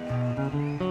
Müzik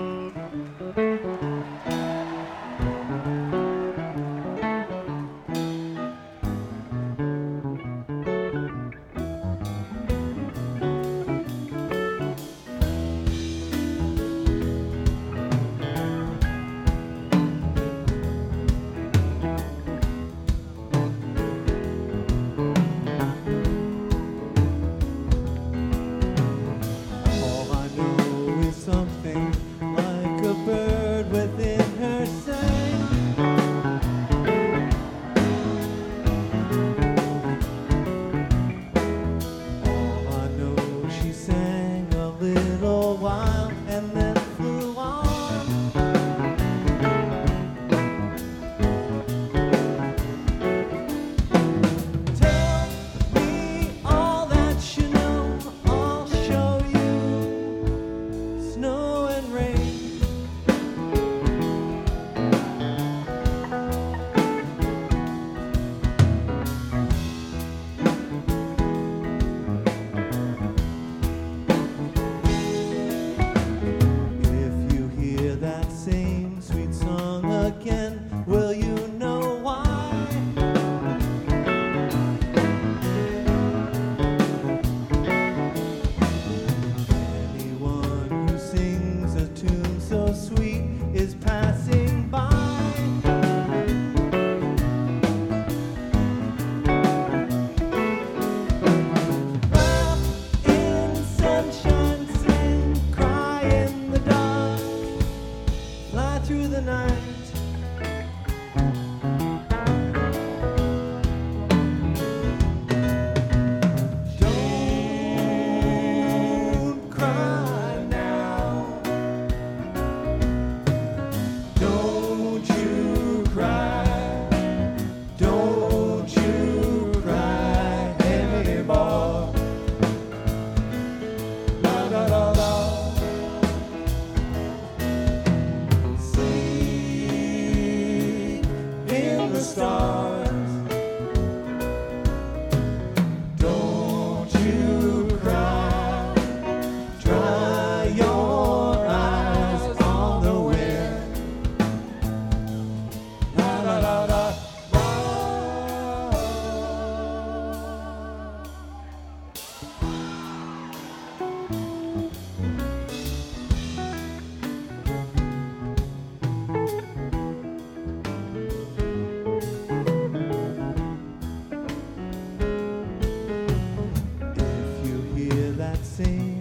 that same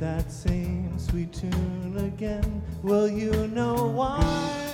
that same sweet tune again? Will you know why?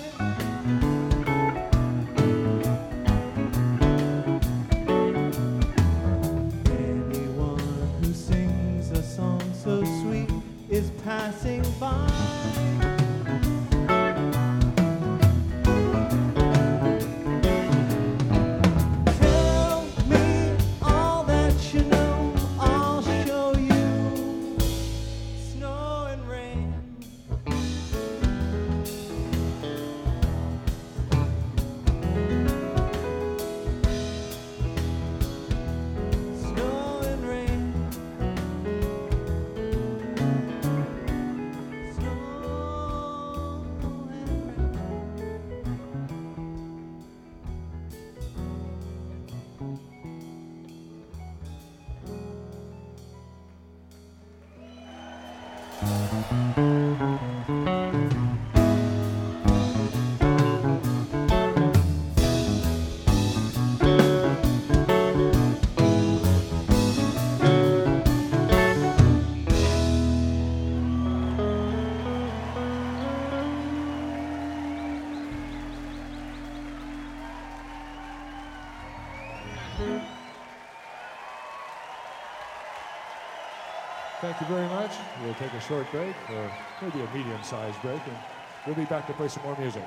Thank you very much. We'll take a short break, or maybe a medium-sized break, and we'll be back to play some more music.